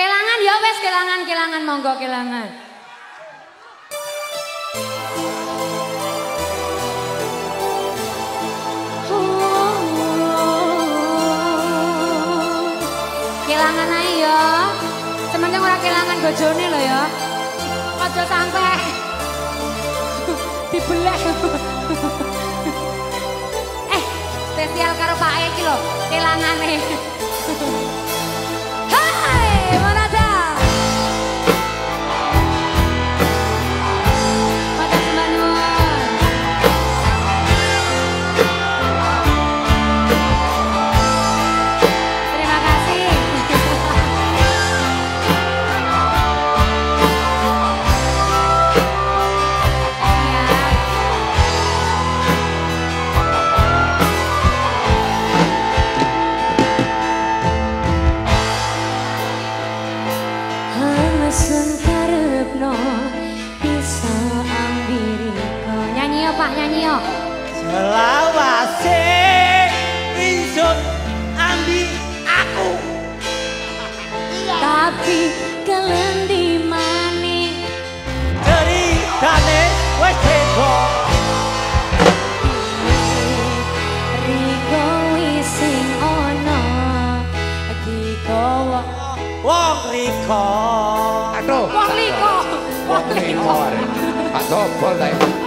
Kelangan ya wes kelangan kelangan monggo kelangan. Kelangan ae ya. Sementing ora kelangan bojone lho ya. Aja sampe dibelek. eh, spesial karo Pak E iki lho, kelangane. Pak, nyanyi yo Selawase ingsun ambi aku. Tapi kelendi maning ceritane Riko ono Dikowo wong riko Aduh. Wong liko Wong liko Pak Dobol ta.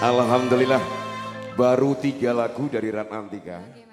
Alhamdulillah baru tiga lagu dari Rat Antika.